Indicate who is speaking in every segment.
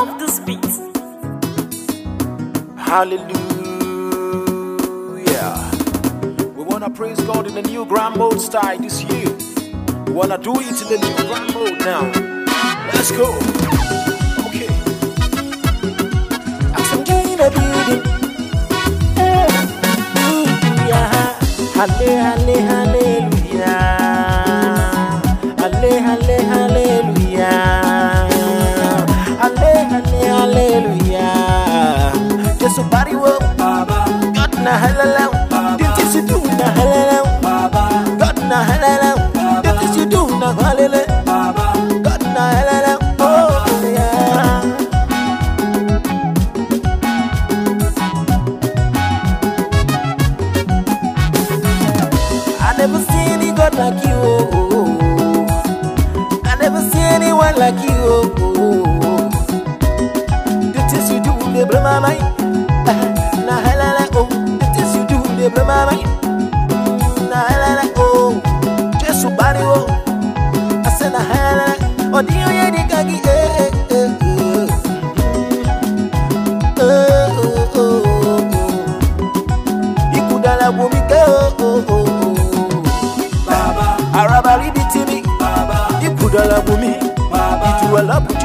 Speaker 1: love this beat.
Speaker 2: Hallelujah. We want to praise God in the new grand mode style this year. We want to do it in the new grand mode now. Let's go. Okay.
Speaker 3: Building. Hallelujah. Halle, halle, hallelujah.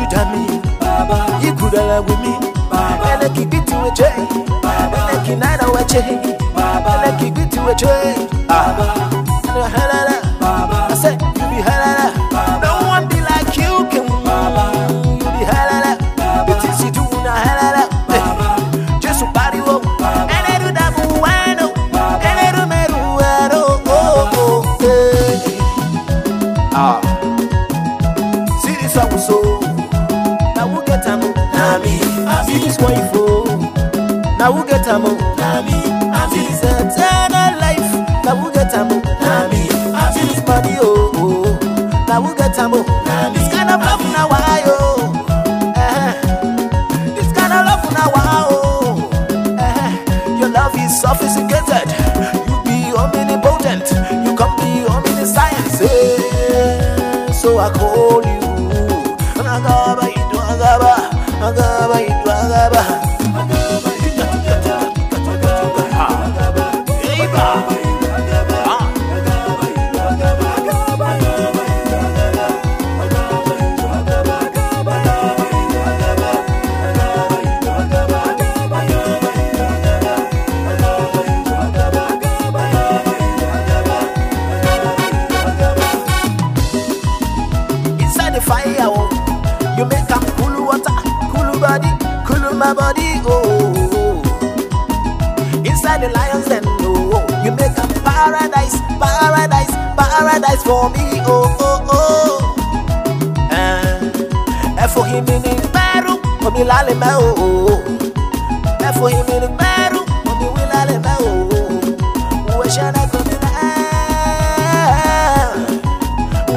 Speaker 3: Ituwala bujudami Ikudala bumi Ele kibiti weche Ele kinana weche Ele kibiti weche Ah Halala I me. See this one you for. Now who get am? Na me. See this eternal life. Now who get am? Na me. See this money oh oh. Now who get am? Na my body, oh. Inside the lion's den, oh, you make a paradise, paradise, paradise for me, oh, oh, oh. Eh, eh, for him in the Peru, for me lale me, oh, oh. Eh, for him in the Peru, for me we lale me, oh, oh. Where shall I come in?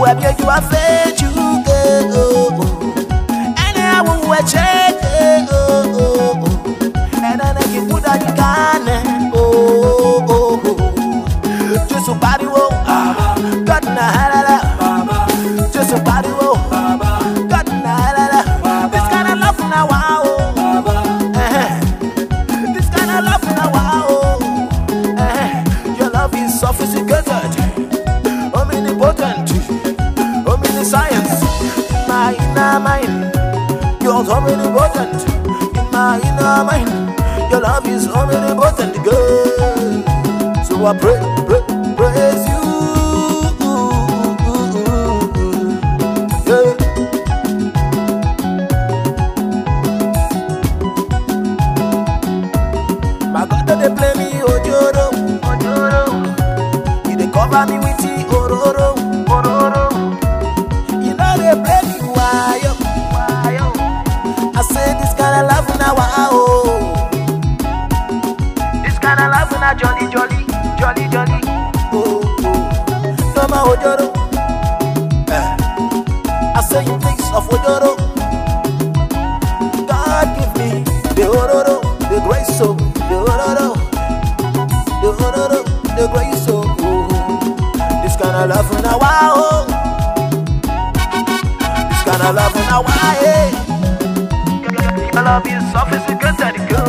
Speaker 3: Where you are fed you oh, oh, oh. Oh, na oh, na. This kind of love now, wow, eh. This kind of love now, wow, eh. Your love is sophisticated, omnipotent, omniscience. My inner mind, you're omnipotent. In my inner mind, your love is omnipotent, girl. So I pray, now, jolly, jolly, jolly, jolly. Oh, oh. More ojoro. Eh. I say you taste of ojoro. God give me the ororo, the grace so, the ororo, the ororo, the grace so. This kind of love now, wow. This kind of love now, why? love is sophisticated, girl.